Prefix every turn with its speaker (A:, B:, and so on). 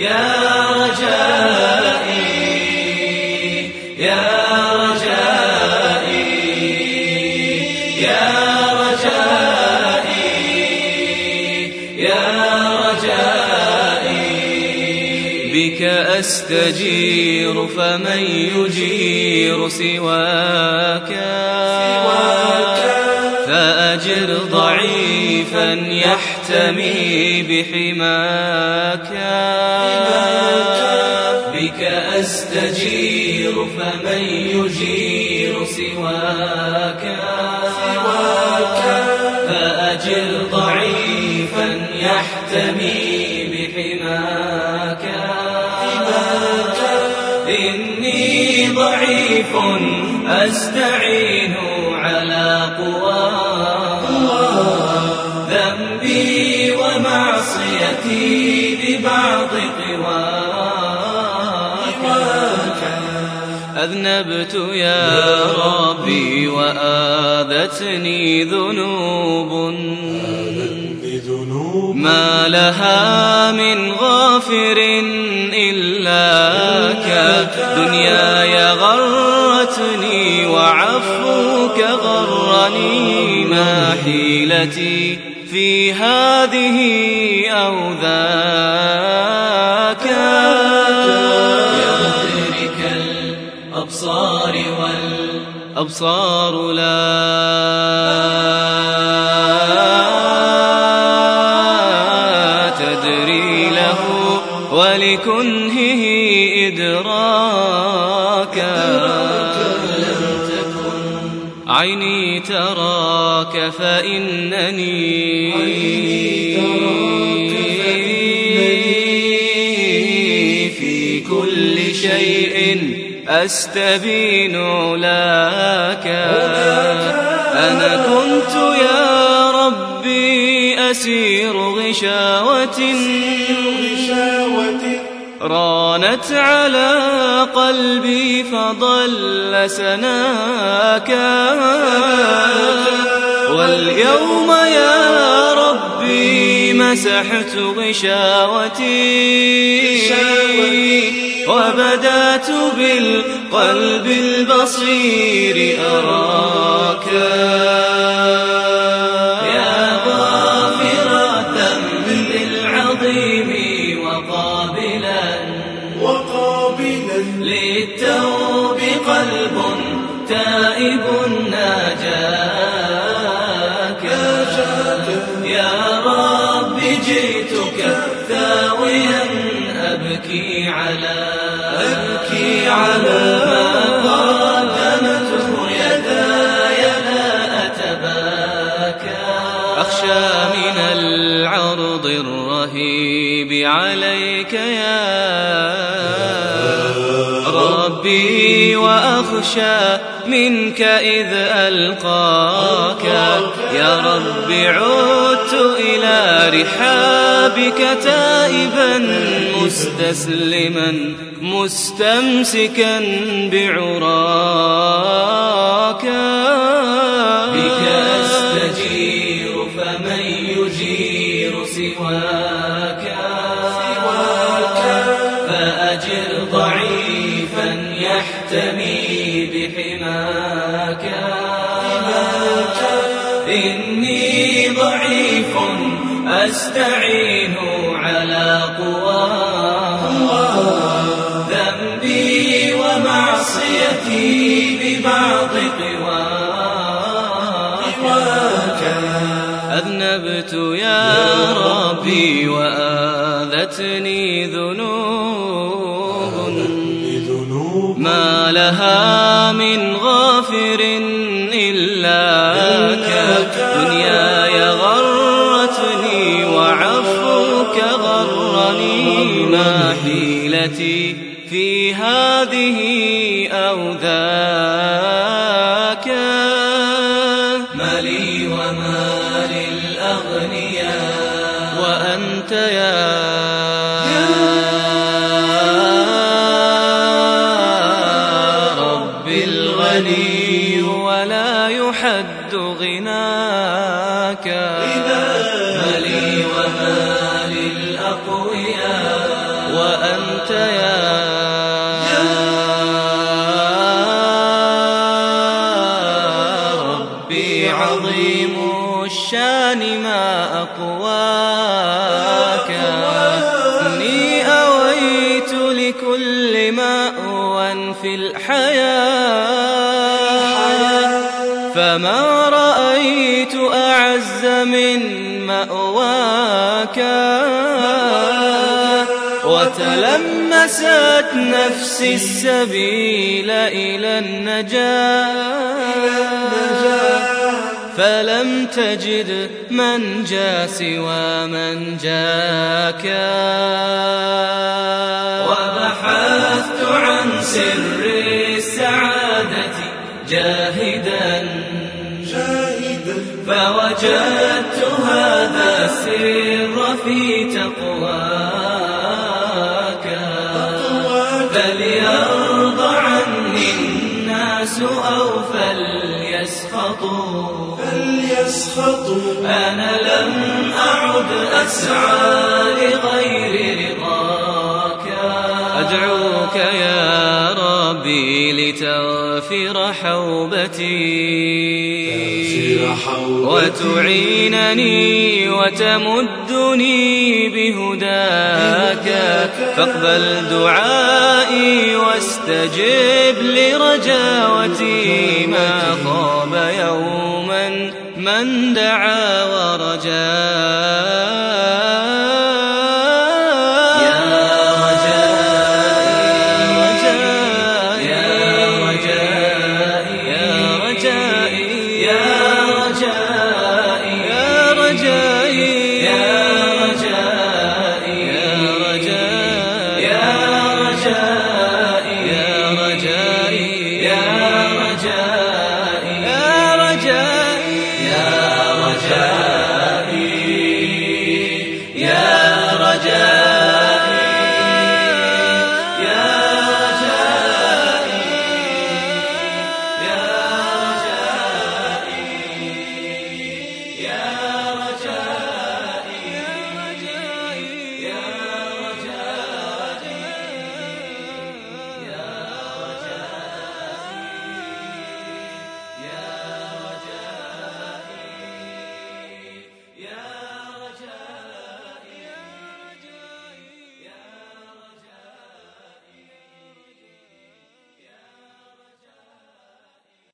A: يا رجائي يا رجائي يا رجائي يا رجائي. بك أستجير فمن يجير سواك. سواك. فأجر ضعيفا يحتمي بحماك. بك أستجير فمن يجير سواك. فأجر ضعيفا يحتمي بحماك. إني ضعيف أستعين على قواه ومعصيتي ببعض قواك. أذنبت يا ربي وآذتني ذنوب. ما لها من غافر إلاك دنياي غرتني وعفوك غرني. ما حيلتي في هذه أو ذاك. يا مدرك الأبصار والأبصار لا. تدري له ولكنهه عيني تراك فإنني في كل شيء أستبين علاك أنا كنت يا ربي أسير غشاوة. رانت على قلبي فضل سناك واليوم يا ربي مسحت غشاوتي. وبدأت بالقلب البصير أراك. على أبكي على ما قدمته يداي لا أتباكى. أخشى من العرض الرهيب عليك يا ربي وأخشى منك إذ ألقاك. يا رب عدت إلى رحابك تائبا مستسلما مستمسكا بعراك. بك أستجير فمن يجير سواك. ضعيف أستعين على قواه ذنبي ومعصيتي ببعض قواك. أذنبت يا ربي وآذتني ذنوب. ما لها من غافر حيلتي في هذه أو ذاك مالي وما للأغنياء وأنت يا الغني ولا يحد غناك. مالي وما للأقوياء يا ربي عظيم الشان ما أقواك. إني أويت لكل مأوى في الحياة. فما وتلمست نفسي السبيل إلى النجاة. فلم تجد من جاء سوى من جاك. وبحثت عن سر السعادة جاهدا. فوجدت هذا السر في تقواك. أو فليسخطوا
B: فليسخطوا
A: أنا لم أعد أسعى لغير رضاك. أدعوك يا ربي لتغفر حوبتي
B: تغفر حوبتي.
A: وتعينني وتمدني بهداك. فاقبل دعائي واستجب لرجاوتي ما خاب يوما من دعا ورجا. يا رجاء